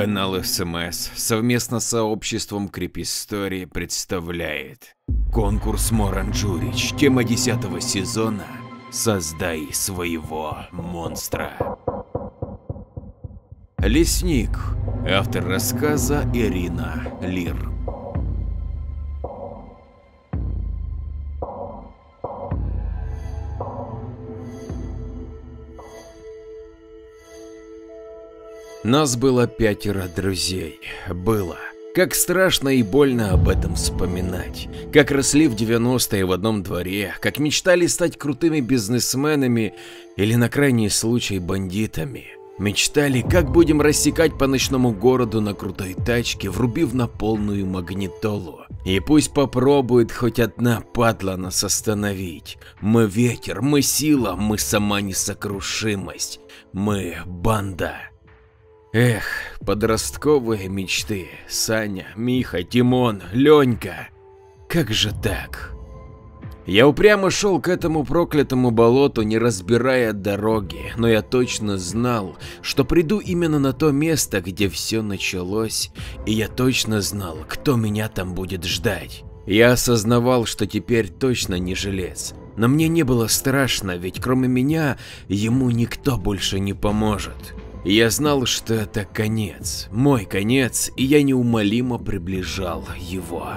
Канал СМС совместно с сообществом Крипистории представляет конкурс Моранджурич, тема 10 сезона «Создай своего монстра». Лесник, автор рассказа Ирина Лир. Нас было пятеро друзей. Было. Как страшно и больно об этом вспоминать. Как росли в 90-е в одном дворе, как мечтали стать крутыми бизнесменами или на крайний случай бандитами. Мечтали, как будем рассекать по ночному городу на крутой тачке, врубив на полную магнитолу. И пусть попробует хоть одна падла нас остановить. Мы ветер, мы сила, мы сама несокрушимость. Мы банда. Эх, подростковые мечты. Саня, Миха, Тимон, Ленька. Как же так? Я упрямо шел к этому проклятому болоту, не разбирая дороги, но я точно знал, что приду именно на то место, где все началось, и я точно знал, кто меня там будет ждать. Я осознавал, что теперь точно не жилец, но мне не было страшно, ведь кроме меня ему никто больше не поможет. Я знал, что это конец, мой конец, и я неумолимо приближал его.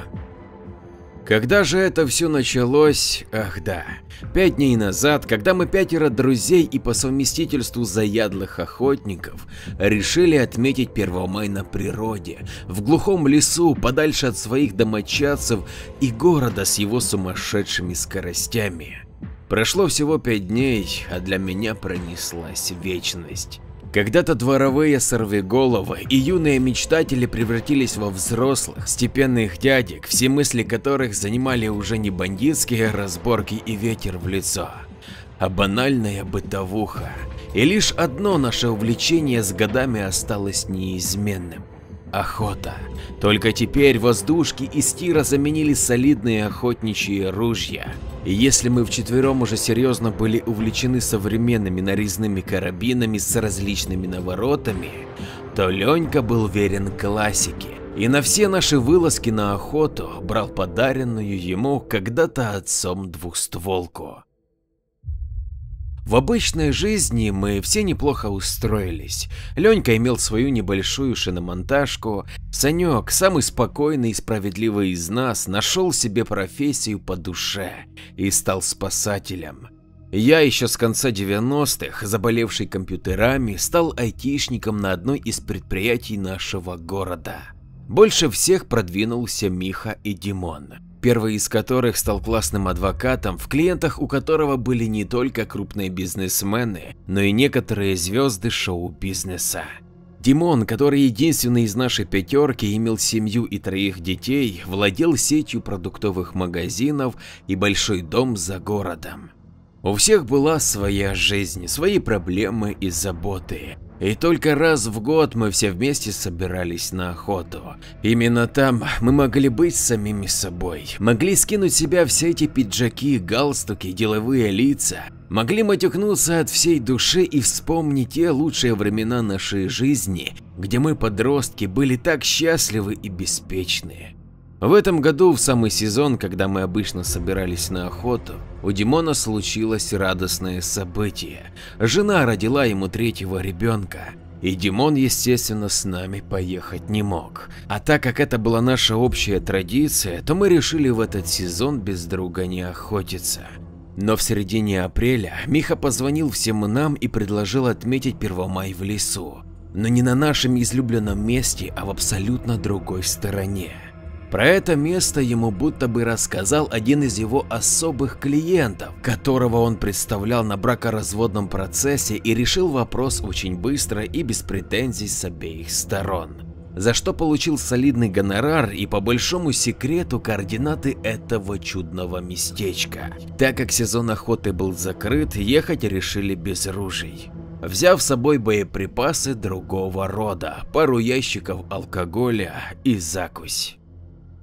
Когда же это все началось? Ах да, пять дней назад, когда мы пятеро друзей и по совместительству заядлых охотников решили отметить Первомай на природе, в глухом лесу, подальше от своих домочадцев и города с его сумасшедшими скоростями. Прошло всего пять дней, а для меня пронеслась вечность. Когда-то дворовые сорвиголовы и юные мечтатели превратились во взрослых, степенных дядек, все мысли которых занимали уже не бандитские разборки и ветер в лицо, а банальная бытовуха. И лишь одно наше увлечение с годами осталось неизменным охота. Только теперь воздушки из тира заменили солидные охотничьи ружья. И если мы вчетвером уже серьезно были увлечены современными нарезными карабинами с различными наворотами, то Ленька был верен классике и на все наши вылазки на охоту брал подаренную ему когда-то отцом двухстволку. В обычной жизни мы все неплохо устроились. Ленька имел свою небольшую шиномонтажку, Санек, самый спокойный и справедливый из нас, нашел себе профессию по душе и стал спасателем. Я еще с конца 90-х, заболевший компьютерами, стал айтишником на одной из предприятий нашего города. Больше всех продвинулся Миха и Димон первый из которых стал классным адвокатом, в клиентах у которого были не только крупные бизнесмены, но и некоторые звезды шоу-бизнеса. Димон, который единственный из нашей пятерки имел семью и троих детей, владел сетью продуктовых магазинов и большой дом за городом. У всех была своя жизнь, свои проблемы и заботы. И только раз в год мы все вместе собирались на охоту. Именно там мы могли быть самими собой, могли скинуть себя все эти пиджаки, галстуки, деловые лица, могли матюкнуться от всей души и вспомнить те лучшие времена нашей жизни, где мы, подростки, были так счастливы и беспечны. В этом году, в самый сезон, когда мы обычно собирались на охоту, у Димона случилось радостное событие. Жена родила ему третьего ребенка. И Димон, естественно, с нами поехать не мог. А так как это была наша общая традиция, то мы решили в этот сезон без друга не охотиться. Но в середине апреля Миха позвонил всем нам и предложил отметить Первомай в лесу. Но не на нашем излюбленном месте, а в абсолютно другой стороне. Про это место ему будто бы рассказал один из его особых клиентов, которого он представлял на бракоразводном процессе и решил вопрос очень быстро и без претензий с обеих сторон. За что получил солидный гонорар и по большому секрету координаты этого чудного местечка. Так как сезон охоты был закрыт, ехать решили без ружей взяв с собой боеприпасы другого рода, пару ящиков алкоголя и закусь.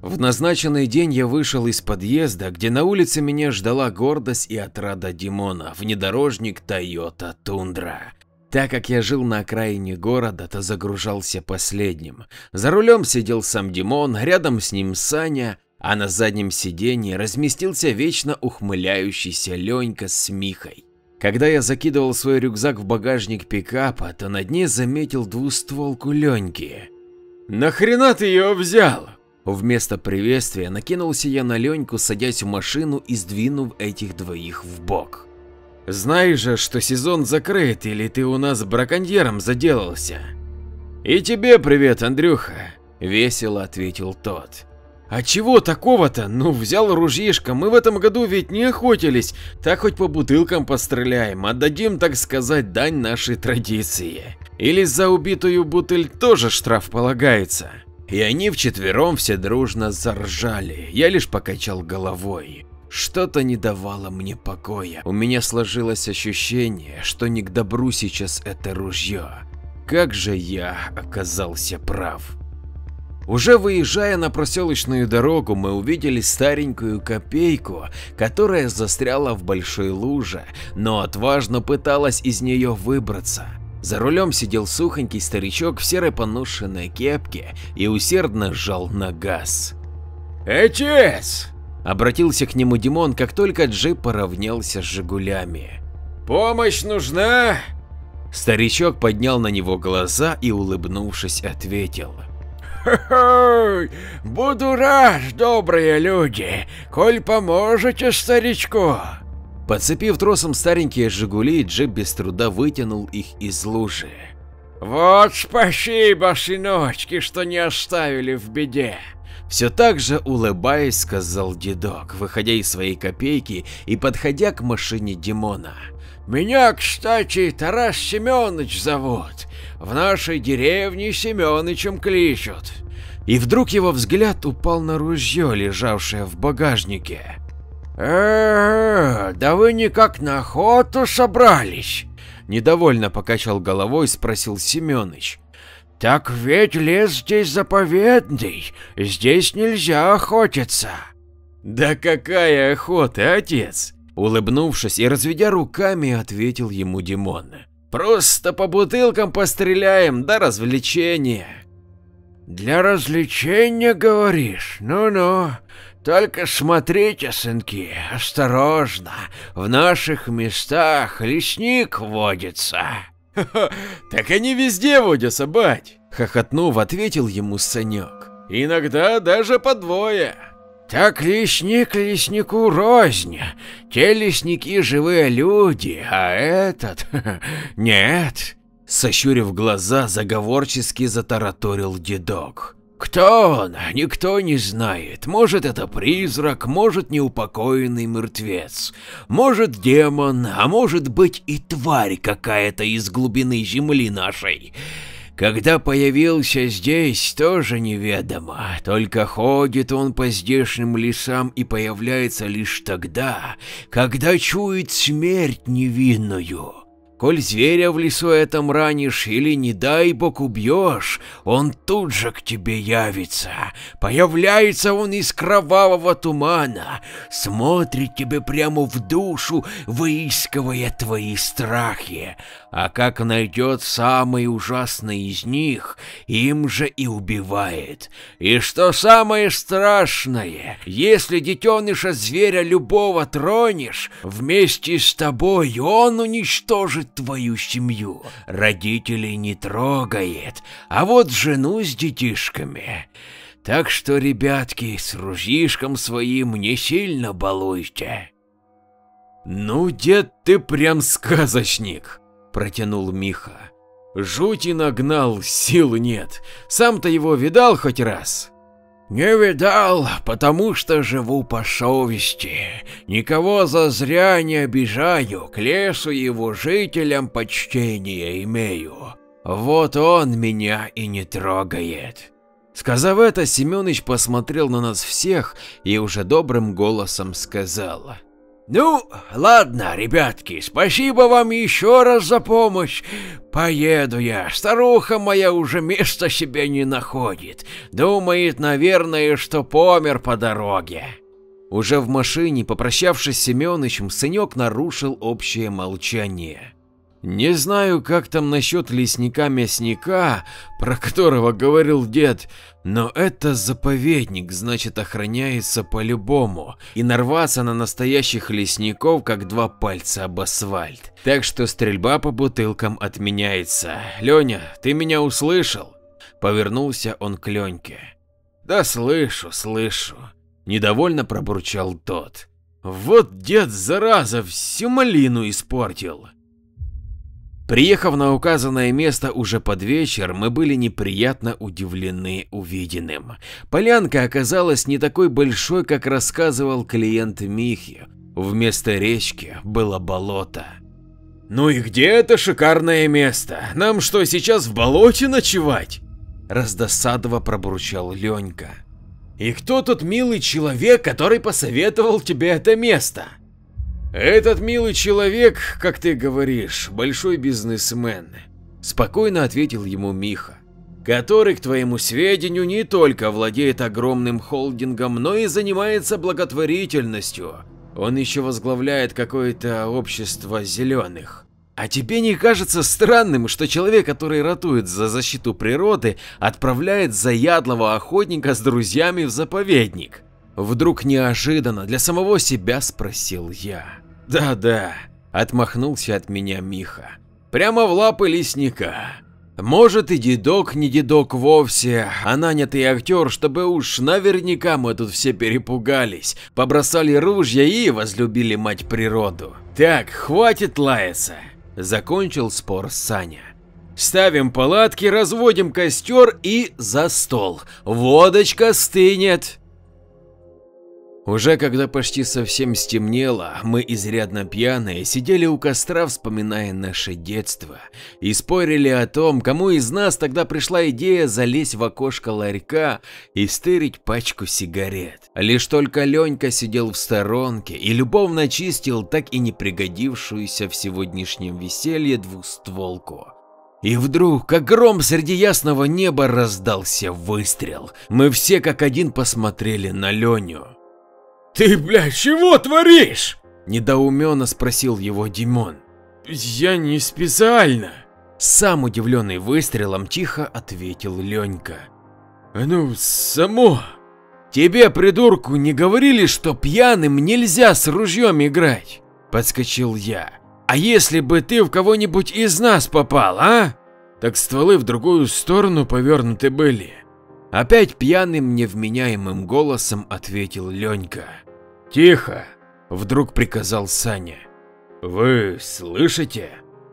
В назначенный день я вышел из подъезда, где на улице меня ждала гордость и отрада Димона, внедорожник Toyota Tundra. Так как я жил на окраине города, то загружался последним. За рулем сидел сам Димон, рядом с ним Саня, а на заднем сиденье разместился вечно ухмыляющийся Ленька с Михой. Когда я закидывал свой рюкзак в багажник пикапа, то на дне заметил двустволку Леньки. «Нахрена ты ее взял?» Вместо приветствия накинулся я на Леньку, садясь в машину и сдвинув этих двоих в бок. Знаешь же, что сезон закрыт, или ты у нас браконьером заделался? И тебе привет, Андрюха, весело ответил тот. А чего такого-то? Ну, взял ружьишко, мы в этом году ведь не охотились, так хоть по бутылкам постреляем, отдадим, так сказать, дань нашей традиции. Или за убитую бутыль тоже штраф полагается. И они вчетвером все дружно заржали, я лишь покачал головой. Что-то не давало мне покоя. У меня сложилось ощущение, что не к добру сейчас это ружье. Как же я оказался прав. Уже выезжая на проселочную дорогу, мы увидели старенькую копейку, которая застряла в большой луже, но отважно пыталась из нее выбраться. За рулем сидел сухонький старичок в серой поношенной кепке и усердно жал на газ. «Отец!» Обратился к нему Димон, как только джип поравнялся с Жигулями. «Помощь нужна?» Старичок поднял на него глаза и, улыбнувшись, ответил. «Хо-хо! Буду рад, добрые люди, коль поможете старичку!» Подцепив тросом старенькие «Жигули», джип без труда вытянул их из лужи. «Вот спасибо, сыночки, что не оставили в беде!» Все так же улыбаясь, сказал дедок, выходя из своей копейки и подходя к машине Димона. Меня, кстати, Тарас Семенович зовут. В нашей деревне Семенычем кличут. И вдруг его взгляд упал на ружье, лежавшее в багажнике. Э, да вы никак на охоту собрались? Недовольно покачал головой, спросил Семеныч. Так ведь лес здесь заповедный, здесь нельзя охотиться. Да какая охота, отец? Улыбнувшись и разведя руками, ответил ему Димон. Просто по бутылкам постреляем, да развлечения. Для развлечения, говоришь? Ну-ну. Только смотрите, сынки, осторожно, в наших местах лесник водится. так они везде водятся, бать, хохотнув, ответил ему Санек. Иногда даже по двое. Так лесник леснику рознь. Те лесники живые люди, а этот нет. Сощурив глаза, заговорчески затараторил дедок. Кто он? Никто не знает. Может, это призрак, может, неупокоенный мертвец, может, демон, а может быть и тварь какая-то из глубины земли нашей. Когда появился здесь, тоже неведомо, только ходит он по здешним лесам и появляется лишь тогда, когда чует смерть невинную. Коль зверя в лесу этом ранишь или, не дай бог, убьешь, он тут же к тебе явится. Появляется он из кровавого тумана, смотрит тебе прямо в душу, выискивая твои страхи. А как найдет самый ужасный из них, им же и убивает. И что самое страшное, если детеныша зверя любого тронешь, вместе с тобой он уничтожит твою семью, родителей не трогает, а вот жену с детишками. Так что, ребятки, с ружьишком своим не сильно балуйте. Ну, дед, ты прям сказочник, протянул Миха. Жути нагнал, сил нет. Сам-то его видал хоть раз? «Не видал, потому что живу по совести. Никого зазря не обижаю, к лесу его жителям почтение имею. Вот он меня и не трогает». Сказав это, Семёныч посмотрел на нас всех и уже добрым голосом сказал. Ну, ладно, ребятки, спасибо вам еще раз за помощь. Поеду я, старуха моя уже места себе не находит. Думает, наверное, что помер по дороге. Уже в машине, попрощавшись с Семёнычем, сынек нарушил общее молчание. Не знаю, как там насчет лесника-мясника, про которого говорил дед, но это заповедник, значит охраняется по-любому, и нарваться на настоящих лесников как два пальца об асфальт. Так что стрельба по бутылкам отменяется. Леня, ты меня услышал? Повернулся он к Леньке. Да слышу, слышу. Недовольно пробурчал тот. Вот дед, зараза, всю малину испортил. Приехав на указанное место уже под вечер, мы были неприятно удивлены увиденным. Полянка оказалась не такой большой, как рассказывал клиент Михи. Вместо речки было болото. «Ну и где это шикарное место? Нам что, сейчас в болоте ночевать?» Раздосадово пробурчал Ленька. «И кто тот милый человек, который посоветовал тебе это место?» Этот милый человек, как ты говоришь, большой бизнесмен, спокойно ответил ему Миха, который, к твоему сведению, не только владеет огромным холдингом, но и занимается благотворительностью. Он еще возглавляет какое-то общество зеленых. А тебе не кажется странным, что человек, который ратует за защиту природы, отправляет заядлого охотника с друзьями в заповедник? Вдруг неожиданно для самого себя спросил я. Да-да, отмахнулся от меня Миха. Прямо в лапы лесника. Может и дедок не дедок вовсе, а нанятый актер, чтобы уж наверняка мы тут все перепугались, побросали ружья и возлюбили мать природу. Так, хватит лаяться. Закончил спор Саня. Ставим палатки, разводим костер и за стол. Водочка стынет. Уже когда почти совсем стемнело, мы изрядно пьяные сидели у костра, вспоминая наше детство, и спорили о том, кому из нас тогда пришла идея залезть в окошко ларька и стырить пачку сигарет. Лишь только Ленька сидел в сторонке и любовно чистил так и не пригодившуюся в сегодняшнем веселье двустволку. И вдруг, как гром среди ясного неба, раздался выстрел. Мы все как один посмотрели на Леню. «Ты, блядь, чего творишь?» – недоуменно спросил его Димон. «Я не специально!» Сам удивленный выстрелом тихо ответил Ленька. «Ну, само!» «Тебе, придурку, не говорили, что пьяным нельзя с ружьем играть?» – подскочил я. «А если бы ты в кого-нибудь из нас попал, а?» Так стволы в другую сторону повернуты были. Опять пьяным невменяемым голосом ответил Ленька. «Тихо!» – вдруг приказал Саня. «Вы слышите?»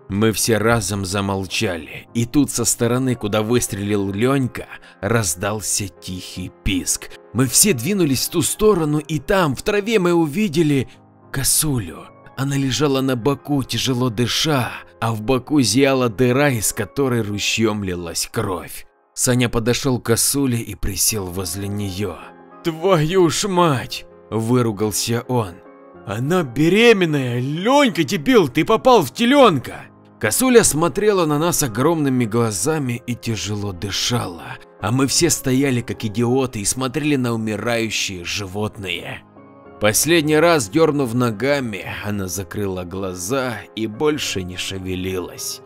Мы все разом замолчали, и тут со стороны, куда выстрелил Ленька, раздался тихий писк. Мы все двинулись в ту сторону, и там, в траве, мы увидели косулю. Она лежала на боку, тяжело дыша, а в боку зияла дыра, из которой ручьем лилась кровь. Саня подошел к косуле и присел возле нее. «Твою ж мать!» – выругался он. «Она беременная! Ленька, дебил, ты попал в теленка!» Косуля смотрела на нас огромными глазами и тяжело дышала, а мы все стояли как идиоты и смотрели на умирающие животные. Последний раз дернув ногами, она закрыла глаза и больше не шевелилась.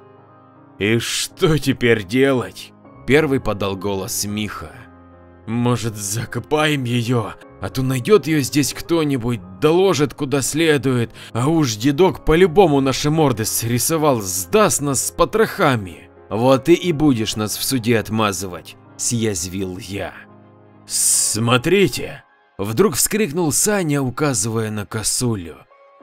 «И что теперь делать?» Первый подал голос Миха. Может закопаем ее, а то найдет ее здесь кто-нибудь, доложит куда следует, а уж дедок по-любому наши морды срисовал, сдаст нас с потрохами. Вот ты и будешь нас в суде отмазывать, съязвил я. Смотрите, вдруг вскрикнул Саня, указывая на косулю.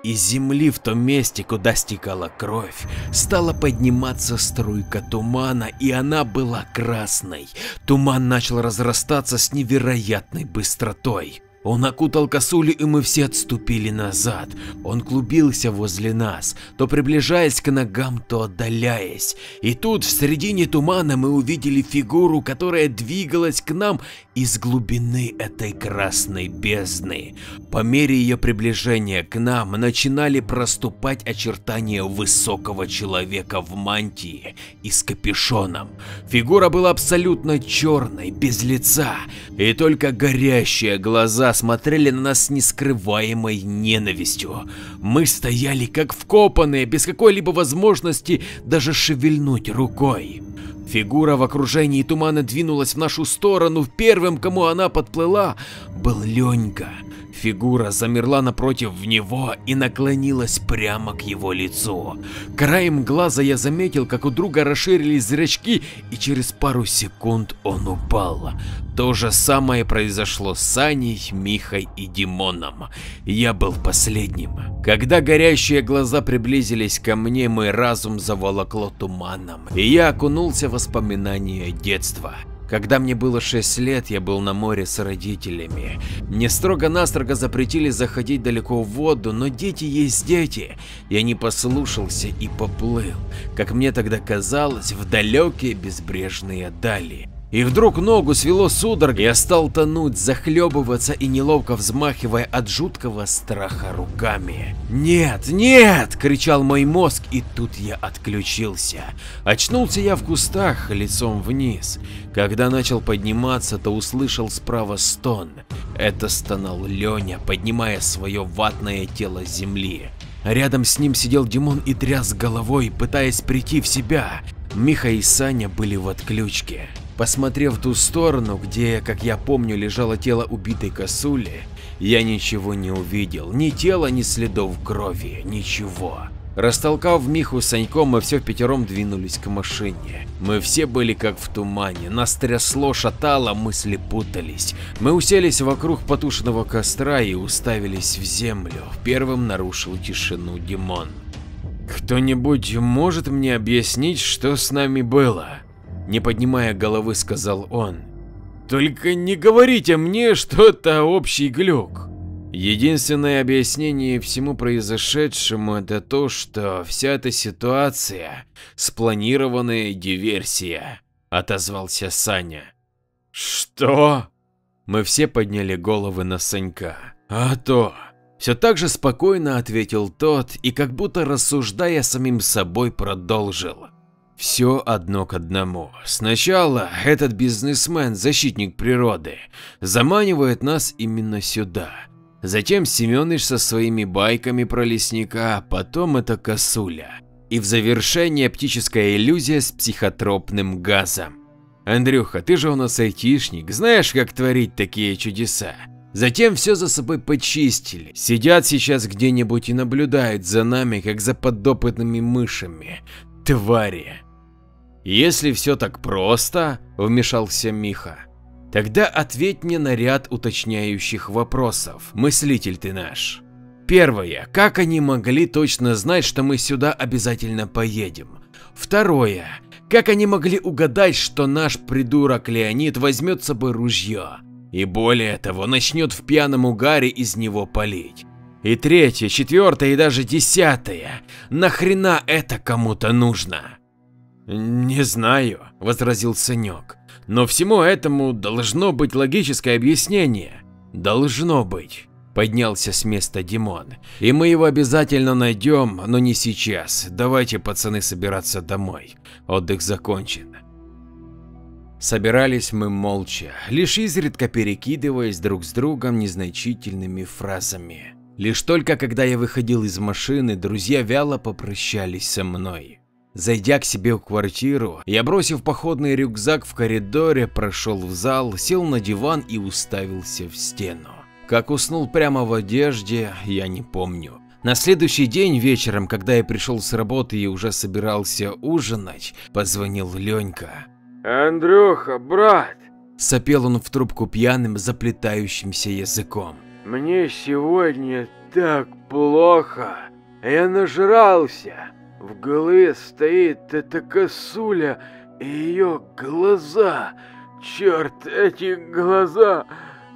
Из земли в том месте, куда стекала кровь, стала подниматься струйка тумана, и она была красной. Туман начал разрастаться с невероятной быстротой. Он окутал косулю, и мы все отступили назад. Он клубился возле нас, то приближаясь к ногам, то отдаляясь. И тут в середине тумана мы увидели фигуру, которая двигалась к нам из глубины этой красной бездны. По мере ее приближения к нам начинали проступать очертания высокого человека в мантии и с капюшоном. Фигура была абсолютно черной, без лица, и только горящие глаза посмотрели на нас с нескрываемой ненавистью. Мы стояли как вкопанные, без какой-либо возможности даже шевельнуть рукой. Фигура в окружении тумана двинулась в нашу сторону, первым, кому она подплыла, был Ленька. Фигура замерла напротив него и наклонилась прямо к его лицу. Краем глаза я заметил, как у друга расширились зрачки, и через пару секунд он упал. То же самое произошло с Саней, Михой и Димоном. Я был последним. Когда горящие глаза приблизились ко мне, мой разум заволокло туманом, и я окунулся в воспоминания детства. Когда мне было 6 лет, я был на море с родителями. Мне строго-настрого запретили заходить далеко в воду, но дети есть дети. Я не послушался и поплыл, как мне тогда казалось, в далекие безбрежные дали. И вдруг ногу свело судорогой, я стал тонуть, захлебываться и неловко взмахивая от жуткого страха руками. «Нет, нет!» – кричал мой мозг, и тут я отключился. Очнулся я в кустах, лицом вниз. Когда начал подниматься, то услышал справа стон. Это стонал Леня, поднимая свое ватное тело с земли. Рядом с ним сидел Димон и тряс головой, пытаясь прийти в себя. Миха и Саня были в отключке. Посмотрев в ту сторону, где, как я помню, лежало тело убитой косули, я ничего не увидел, ни тела, ни следов крови, ничего. Растолкав Миху с Саньком, мы все пятером двинулись к машине. Мы все были как в тумане, нас трясло, шатало, мысли путались. Мы уселись вокруг потушенного костра и уставились в землю. Первым нарушил тишину Димон. «Кто-нибудь может мне объяснить, что с нами было?» Не поднимая головы, сказал он. Только не говорите мне, что это общий глюк. Единственное объяснение всему произошедшему это то, что вся эта ситуация – спланированная диверсия, отозвался Саня. Что? Мы все подняли головы на Санька. А то. Все так же спокойно ответил тот и как будто рассуждая самим собой продолжил. Все одно к одному. Сначала этот бизнесмен, защитник природы, заманивает нас именно сюда. Затем Семеныч со своими байками про лесника, потом это косуля. И в завершение оптическая иллюзия с психотропным газом. Андрюха, ты же у нас айтишник, знаешь, как творить такие чудеса. Затем все за собой почистили. Сидят сейчас где-нибудь и наблюдают за нами, как за подопытными мышами. Твари. Если все так просто, вмешался Миха, тогда ответь мне на ряд уточняющих вопросов, мыслитель ты наш. Первое. Как они могли точно знать, что мы сюда обязательно поедем? Второе. Как они могли угадать, что наш придурок Леонид возьмет с собой ружье? И более того, начнет в пьяном угаре из него палить. И третье, четвертое и даже десятое. Нахрена это кому-то нужно? «Не знаю», – возразил Санек, – «но всему этому должно быть логическое объяснение». «Должно быть», – поднялся с места Димон, – «и мы его обязательно найдем, но не сейчас. Давайте, пацаны, собираться домой. Отдых закончен». Собирались мы молча, лишь изредка перекидываясь друг с другом незначительными фразами. Лишь только когда я выходил из машины, друзья вяло попрощались со мной. Зайдя к себе в квартиру, я, бросив походный рюкзак в коридоре, прошел в зал, сел на диван и уставился в стену. Как уснул прямо в одежде, я не помню. На следующий день вечером, когда я пришел с работы и уже собирался ужинать, позвонил Ленька. «Андрюха, брат!» Сопел он в трубку пьяным, заплетающимся языком. «Мне сегодня так плохо, я нажрался. В голове стоит эта косуля и ее глаза. Черт, эти глаза.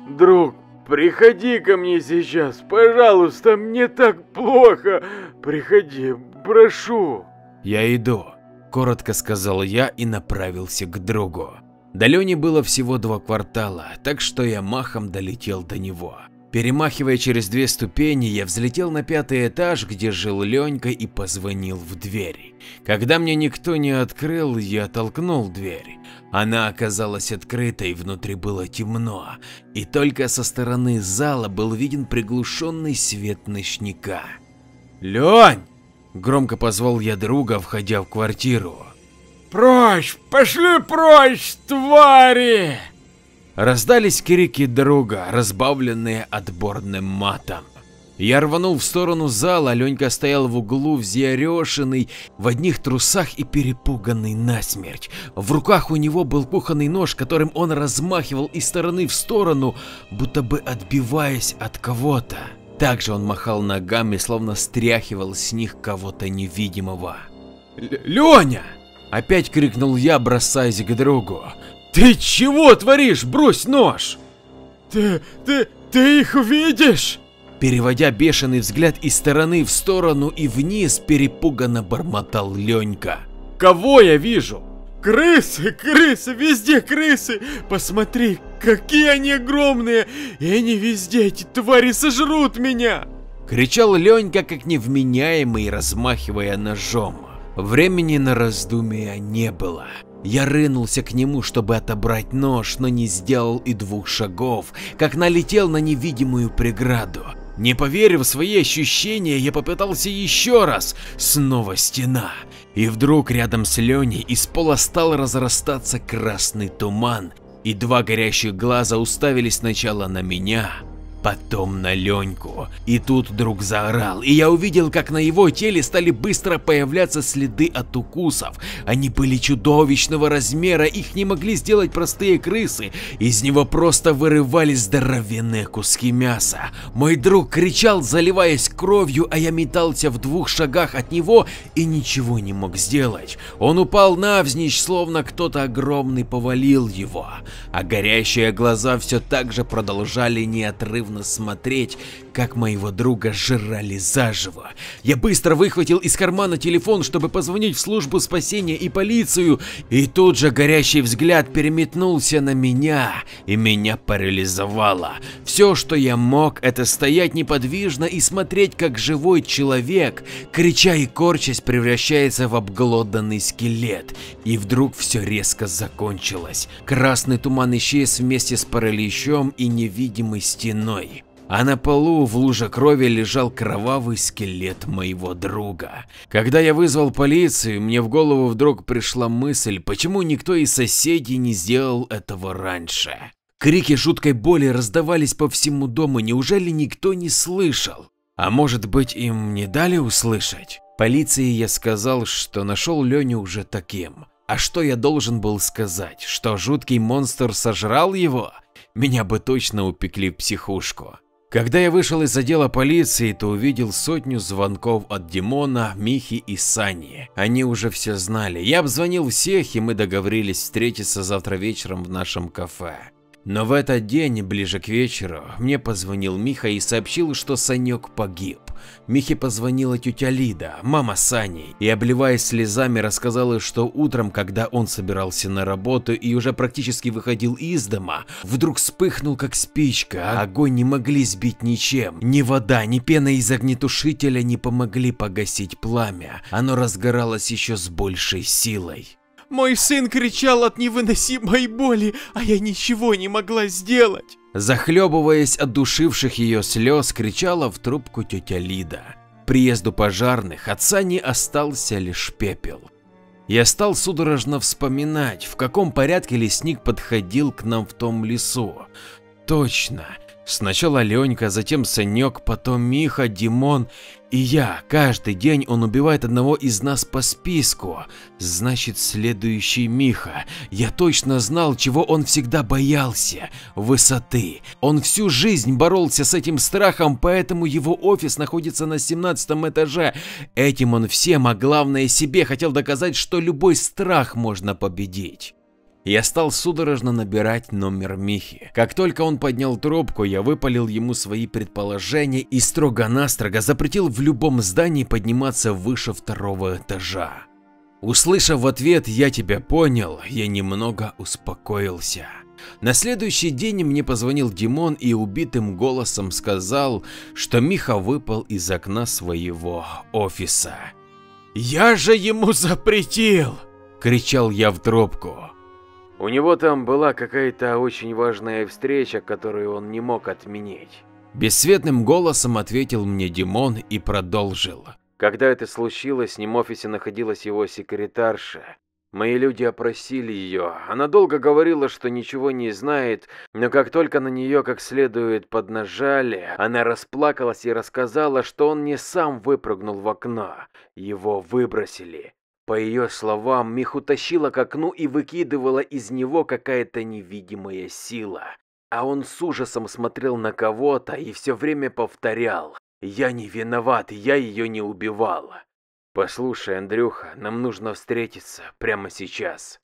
Друг, приходи ко мне сейчас, пожалуйста, мне так плохо. Приходи, прошу. Я иду, коротко сказал я и направился к другу. До Лени было всего два квартала, так что я махом долетел до него. Перемахивая через две ступени, я взлетел на пятый этаж, где жил Ленька и позвонил в дверь. Когда мне никто не открыл, я толкнул дверь. Она оказалась открытой, внутри было темно, и только со стороны зала был виден приглушенный свет ночника. «Лень!» – громко позвал я друга, входя в квартиру. «Прочь! Пошли прочь, твари!» Раздались крики друга, разбавленные отборным матом. Я рванул в сторону зала, Ленька стоял в углу, взъерешенный, в одних трусах и перепуганный насмерть. В руках у него был кухонный нож, которым он размахивал из стороны в сторону, будто бы отбиваясь от кого-то. Также он махал ногами, словно стряхивал с них кого-то невидимого. «Леня!» – опять крикнул я, бросаясь к другу. «Ты чего творишь? Брось нож!» «Ты, ты, ты их видишь?» Переводя бешеный взгляд из стороны в сторону и вниз, перепуганно бормотал Ленька. «Кого я вижу?» «Крысы, крысы, везде крысы! Посмотри, какие они огромные! И они везде, эти твари сожрут меня!» Кричал Ленька, как невменяемый, размахивая ножом. Времени на раздумия не было. Я рынулся к нему, чтобы отобрать нож, но не сделал и двух шагов, как налетел на невидимую преграду. Не поверив в свои ощущения, я попытался еще раз. Снова стена. И вдруг рядом с Леней из пола стал разрастаться красный туман, и два горящих глаза уставились сначала на меня, потом на Леньку. И тут вдруг заорал, и я увидел, как на его теле стали быстро появляться следы от укусов. Они были чудовищного размера, их не могли сделать простые крысы, из него просто вырывались здоровенные куски мяса. Мой друг кричал, заливаясь кровью, а я метался в двух шагах от него и ничего не мог сделать. Он упал навзничь, словно кто-то огромный повалил его, а горящие глаза все так же продолжали неотрывно забавно смотреть, как моего друга жрали заживо. Я быстро выхватил из кармана телефон, чтобы позвонить в службу спасения и полицию, и тут же горящий взгляд переметнулся на меня, и меня парализовало. Все, что я мог, это стоять неподвижно и смотреть, как живой человек, крича и корчась, превращается в обглоданный скелет. И вдруг все резко закончилось. Красный туман исчез вместе с параличом и невидимой стеной а на полу в луже крови лежал кровавый скелет моего друга. Когда я вызвал полицию, мне в голову вдруг пришла мысль, почему никто из соседей не сделал этого раньше. Крики жуткой боли раздавались по всему дому, неужели никто не слышал? А может быть им не дали услышать? Полиции я сказал, что нашел Леню уже таким. А что я должен был сказать? Что жуткий монстр сожрал его? меня бы точно упекли в психушку. Когда я вышел из отдела полиции, то увидел сотню звонков от Димона, Михи и Сани. Они уже все знали. Я обзвонил всех, и мы договорились встретиться завтра вечером в нашем кафе. Но в этот день, ближе к вечеру, мне позвонил Миха и сообщил, что Санек погиб. Михе позвонила тетя Лида, мама Сани, и обливаясь слезами рассказала, что утром, когда он собирался на работу и уже практически выходил из дома, вдруг вспыхнул как спичка, а огонь не могли сбить ничем. Ни вода, ни пена из огнетушителя не помогли погасить пламя, оно разгоралось еще с большей силой. Мой сын кричал от невыносимой боли, а я ничего не могла сделать. Захлебываясь от душивших ее слез, кричала в трубку тетя Лида. Приезду пожарных отца не остался лишь пепел. Я стал судорожно вспоминать, в каком порядке лесник подходил к нам в том лесу. Точно, Сначала Ленька, затем Санек, потом Миха, Димон и я. Каждый день он убивает одного из нас по списку. Значит, следующий Миха. Я точно знал, чего он всегда боялся – высоты. Он всю жизнь боролся с этим страхом, поэтому его офис находится на 17 этаже. Этим он всем, а главное себе, хотел доказать, что любой страх можно победить. Я стал судорожно набирать номер Михи. Как только он поднял трубку, я выпалил ему свои предположения и строго-настрого запретил в любом здании подниматься выше второго этажа. Услышав в ответ «я тебя понял», я немного успокоился. На следующий день мне позвонил Димон и убитым голосом сказал, что Миха выпал из окна своего офиса. «Я же ему запретил!» – кричал я в трубку. У него там была какая-то очень важная встреча, которую он не мог отменить. Бесцветным голосом ответил мне Димон и продолжил. Когда это случилось, с ним в офисе находилась его секретарша. Мои люди опросили ее. Она долго говорила, что ничего не знает, но как только на нее как следует поднажали, она расплакалась и рассказала, что он не сам выпрыгнул в окно. Его выбросили. По ее словам, Миху тащила к окну и выкидывала из него какая-то невидимая сила. А он с ужасом смотрел на кого-то и все время повторял «Я не виноват, я ее не убивала». Послушай, Андрюха, нам нужно встретиться прямо сейчас.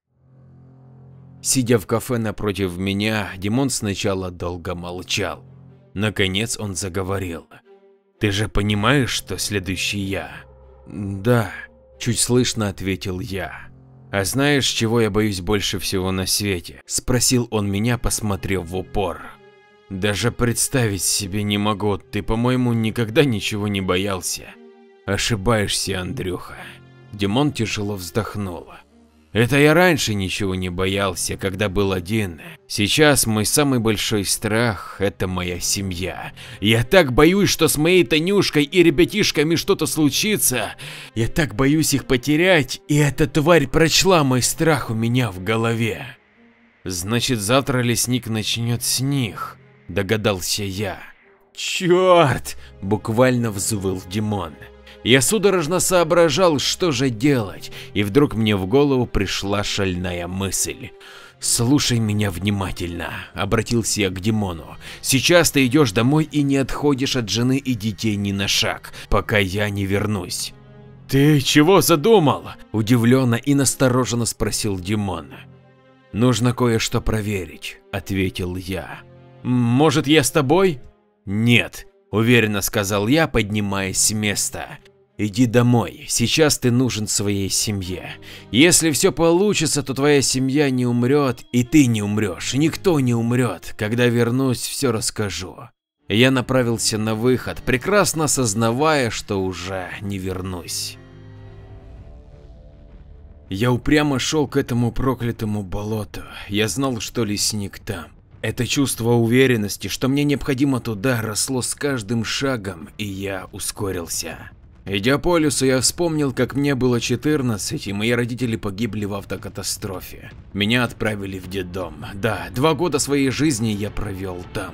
Сидя в кафе напротив меня, Димон сначала долго молчал. Наконец он заговорил. Ты же понимаешь, что следующий я? Да, чуть слышно ответил я. А знаешь, чего я боюсь больше всего на свете? Спросил он меня, посмотрев в упор. Даже представить себе не могу, ты, по-моему, никогда ничего не боялся. Ошибаешься, Андрюха. Димон тяжело вздохнул. Это я раньше ничего не боялся, когда был один. Сейчас мой самый большой страх – это моя семья. Я так боюсь, что с моей Танюшкой и ребятишками что-то случится. Я так боюсь их потерять, и эта тварь прочла мой страх у меня в голове. Значит, завтра лесник начнет с них, догадался я. Черт! Буквально взвыл Димон. Я судорожно соображал, что же делать, и вдруг мне в голову пришла шальная мысль. «Слушай меня внимательно», – обратился я к Димону. «Сейчас ты идешь домой и не отходишь от жены и детей ни на шаг, пока я не вернусь». «Ты чего задумал?» – удивленно и настороженно спросил Димон. «Нужно кое-что проверить», – ответил я. «Может, я с тобой?» «Нет», – уверенно сказал я, поднимаясь с места. Иди домой, сейчас ты нужен своей семье. Если все получится, то твоя семья не умрет, и ты не умрешь, никто не умрет. Когда вернусь, все расскажу. Я направился на выход, прекрасно осознавая, что уже не вернусь. Я упрямо шел к этому проклятому болоту. Я знал, что лесник там. Это чувство уверенности, что мне необходимо туда, росло с каждым шагом, и я ускорился. Идя по лесу, я вспомнил, как мне было 14, и мои родители погибли в автокатастрофе. Меня отправили в детдом. Да, два года своей жизни я провел там.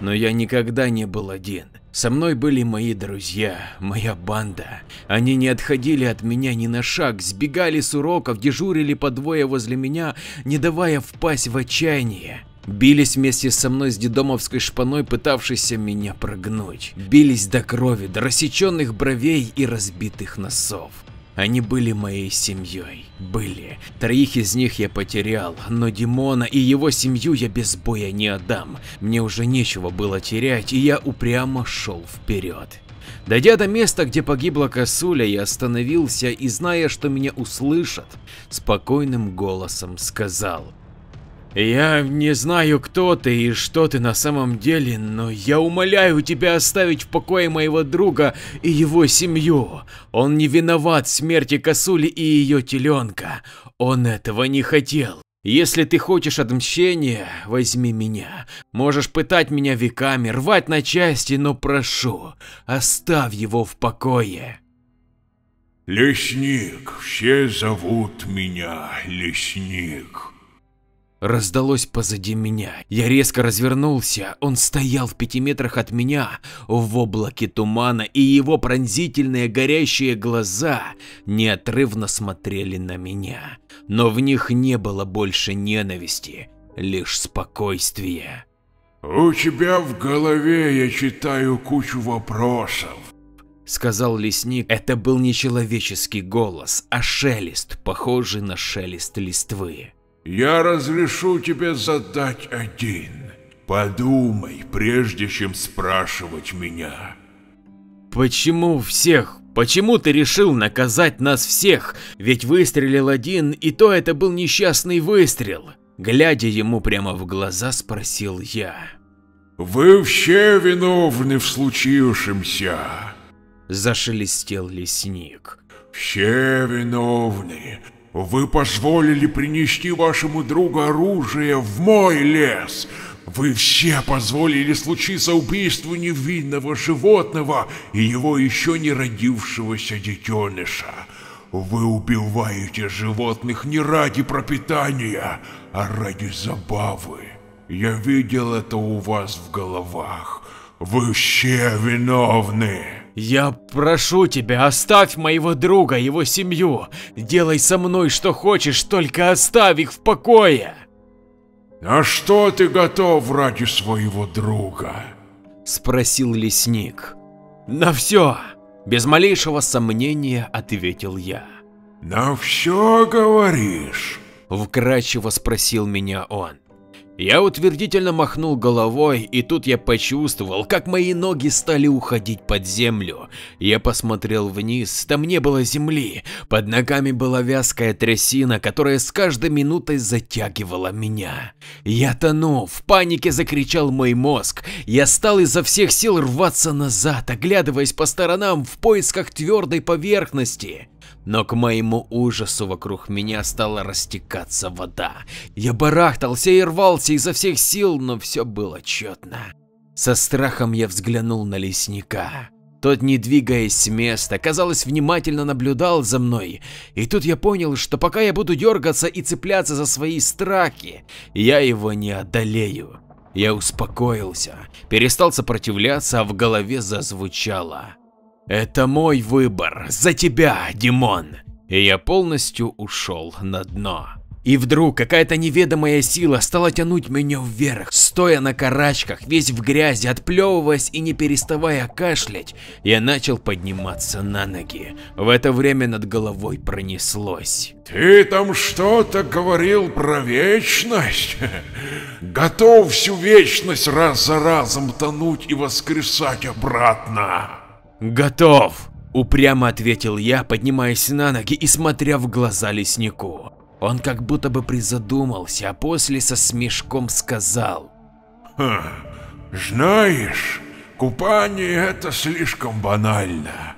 Но я никогда не был один. Со мной были мои друзья, моя банда. Они не отходили от меня ни на шаг, сбегали с уроков, дежурили по двое возле меня, не давая впасть в отчаяние. Бились вместе со мной с дедомовской шпаной, пытавшейся меня прогнуть. Бились до крови, до рассеченных бровей и разбитых носов. Они были моей семьей. Были. Троих из них я потерял, но Димона и его семью я без боя не отдам. Мне уже нечего было терять, и я упрямо шел вперед. Дойдя до места, где погибла косуля, я остановился и, зная, что меня услышат, спокойным голосом сказал я не знаю, кто ты и что ты на самом деле, но я умоляю тебя оставить в покое моего друга и его семью. Он не виноват в смерти косули и ее теленка. Он этого не хотел. Если ты хочешь отмщения, возьми меня. Можешь пытать меня веками, рвать на части, но прошу, оставь его в покое. Лесник, все зовут меня Лесник. Раздалось позади меня. Я резко развернулся. Он стоял в пяти метрах от меня, в облаке тумана, и его пронзительные горящие глаза неотрывно смотрели на меня. Но в них не было больше ненависти, лишь спокойствие. «У тебя в голове я читаю кучу вопросов», — сказал лесник. Это был не человеческий голос, а шелест, похожий на шелест листвы. Я разрешу тебе задать один. Подумай, прежде чем спрашивать меня. Почему всех? Почему ты решил наказать нас всех? Ведь выстрелил один, и то это был несчастный выстрел. Глядя ему прямо в глаза, спросил я. Вы все виновны в случившемся. Зашелестел лесник. Все виновны. Вы позволили принести вашему другу оружие в мой лес. Вы все позволили случиться убийству невинного животного и его еще не родившегося детеныша. Вы убиваете животных не ради пропитания, а ради забавы. Я видел это у вас в головах. Вы все виновны. Я прошу тебя, оставь моего друга, его семью. Делай со мной что хочешь, только оставь их в покое. На что ты готов ради своего друга? Спросил лесник. На все. Без малейшего сомнения ответил я. На все говоришь? Вкрадчиво спросил меня он. Я утвердительно махнул головой, и тут я почувствовал, как мои ноги стали уходить под землю. Я посмотрел вниз, там не было земли, под ногами была вязкая трясина, которая с каждой минутой затягивала меня. Я тону, в панике закричал мой мозг. Я стал изо всех сил рваться назад, оглядываясь по сторонам в поисках твердой поверхности. Но к моему ужасу вокруг меня стала растекаться вода. Я барахтался и рвался изо всех сил, но все было тщетно. Со страхом я взглянул на лесника. Тот, не двигаясь с места, казалось, внимательно наблюдал за мной, и тут я понял, что пока я буду дергаться и цепляться за свои страхи, я его не одолею. Я успокоился, перестал сопротивляться, а в голове зазвучало. Это мой выбор, за тебя, Димон. И я полностью ушел на дно. И вдруг какая-то неведомая сила стала тянуть меня вверх, стоя на карачках, весь в грязи, отплевываясь и не переставая кашлять, я начал подниматься на ноги. В это время над головой пронеслось. Ты там что-то говорил про вечность? Готов всю вечность раз за разом тонуть и воскресать обратно. «Готов!» – упрямо ответил я, поднимаясь на ноги и смотря в глаза леснику. Он как будто бы призадумался, а после со смешком сказал. «Хм, знаешь, купание это слишком банально.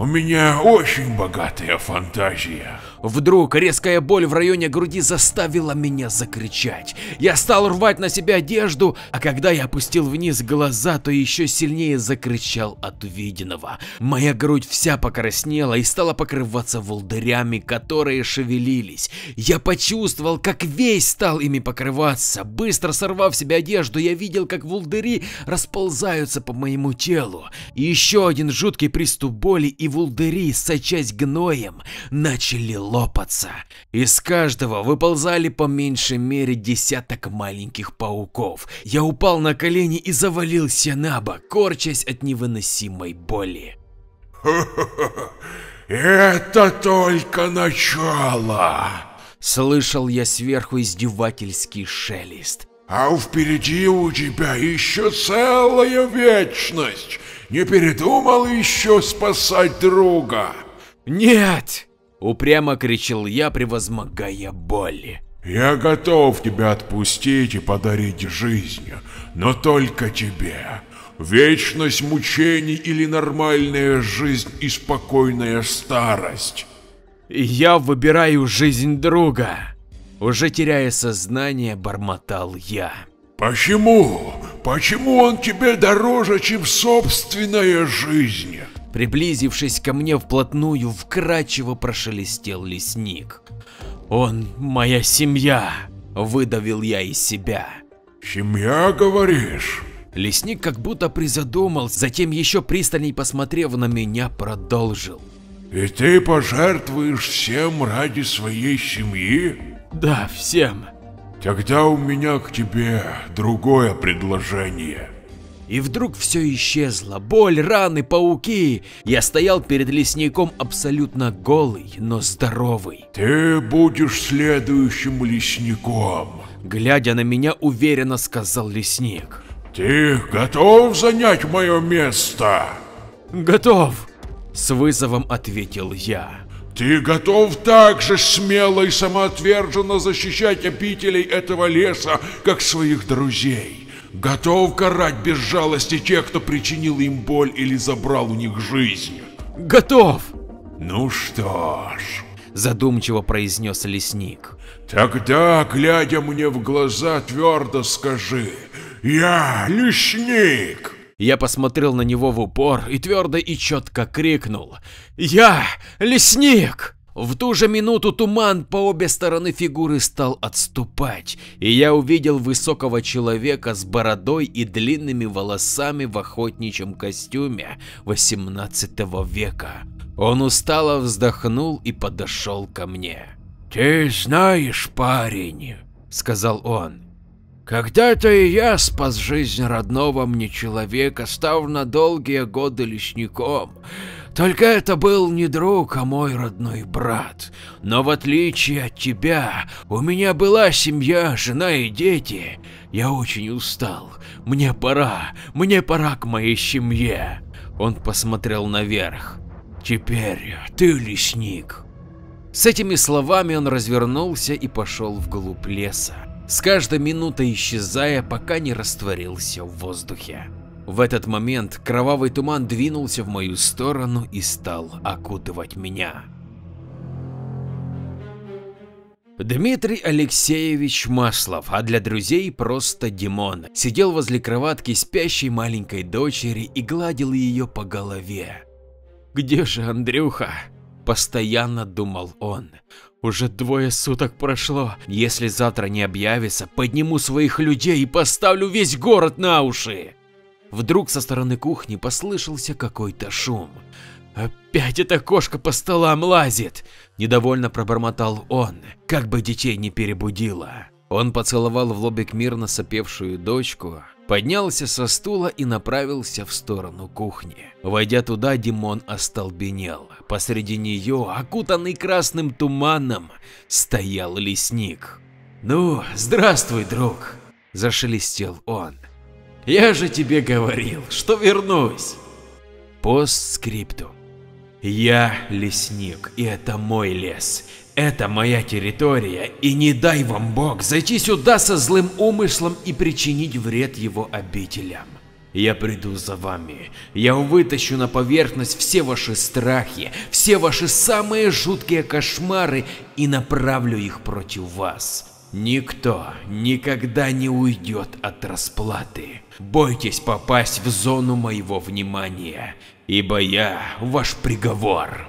У меня очень богатая фантазия. Вдруг резкая боль в районе груди заставила меня закричать. Я стал рвать на себя одежду, а когда я опустил вниз глаза, то еще сильнее закричал от увиденного. Моя грудь вся покраснела и стала покрываться волдырями, которые шевелились. Я почувствовал, как весь стал ими покрываться. Быстро сорвав себе одежду, я видел, как волдыри расползаются по моему телу. Еще один жуткий приступ боли и волдыри, сочась гноем, начали лопаться. Из каждого выползали по меньшей мере десяток маленьких пауков. Я упал на колени и завалился на бок, корчась от невыносимой боли. Это только начало. Слышал я сверху издевательский шелест. А впереди у тебя еще целая вечность. Не передумал еще спасать друга? Нет! Упрямо кричал я, превозмогая боль. Я готов тебя отпустить и подарить жизнь, но только тебе. Вечность мучений или нормальная жизнь и спокойная старость. Я выбираю жизнь друга. Уже теряя сознание, бормотал я. Почему? Почему он тебе дороже, чем собственная жизнь? Приблизившись ко мне вплотную, вкрадчиво прошелестел лесник. Он моя семья, выдавил я из себя. Семья, говоришь? Лесник как будто призадумал, затем еще пристальней посмотрев на меня, продолжил. И ты пожертвуешь всем ради своей семьи? Да, всем. Тогда у меня к тебе другое предложение. И вдруг все исчезло. Боль, раны, пауки. Я стоял перед лесником абсолютно голый, но здоровый. Ты будешь следующим лесником. Глядя на меня, уверенно сказал лесник. Ты готов занять мое место? Готов. С вызовом ответил я. Ты готов так же смело и самоотверженно защищать обителей этого леса, как своих друзей? Готов карать без жалости тех, кто причинил им боль или забрал у них жизнь? Готов! Ну что ж, задумчиво произнес лесник. Тогда, глядя мне в глаза, твердо скажи, я лесник. Я посмотрел на него в упор и твердо и четко крикнул «Я лесник!». В ту же минуту туман по обе стороны фигуры стал отступать, и я увидел высокого человека с бородой и длинными волосами в охотничьем костюме 18 века. Он устало вздохнул и подошел ко мне. «Ты знаешь, парень», — сказал он, когда-то и я спас жизнь родного мне человека, став на долгие годы лесником. Только это был не друг, а мой родной брат. Но в отличие от тебя, у меня была семья, жена и дети. Я очень устал. Мне пора, мне пора к моей семье. Он посмотрел наверх. Теперь ты лесник. С этими словами он развернулся и пошел вглубь леса с каждой минутой исчезая, пока не растворился в воздухе. В этот момент кровавый туман двинулся в мою сторону и стал окутывать меня. Дмитрий Алексеевич Маслов, а для друзей просто Димон, сидел возле кроватки спящей маленькой дочери и гладил ее по голове. «Где же Андрюха?» – постоянно думал он. Уже двое суток прошло. Если завтра не объявится, подниму своих людей и поставлю весь город на уши. Вдруг со стороны кухни послышался какой-то шум. Опять эта кошка по столам лазит, недовольно пробормотал он, как бы детей не перебудила. Он поцеловал в лобик мирно сопевшую дочку, поднялся со стула и направился в сторону кухни. Войдя туда, Димон остолбенел. Посреди нее, окутанный красным туманом, стоял лесник. «Ну, здравствуй, друг!» – зашелестел он. «Я же тебе говорил, что вернусь!» Постскриптум. Я лесник, и это мой лес. Это моя территория, и не дай вам Бог зайти сюда со злым умыслом и причинить вред его обителям. Я приду за вами, я вытащу на поверхность все ваши страхи, все ваши самые жуткие кошмары и направлю их против вас. Никто никогда не уйдет от расплаты. Бойтесь попасть в зону моего внимания, ибо я ваш приговор.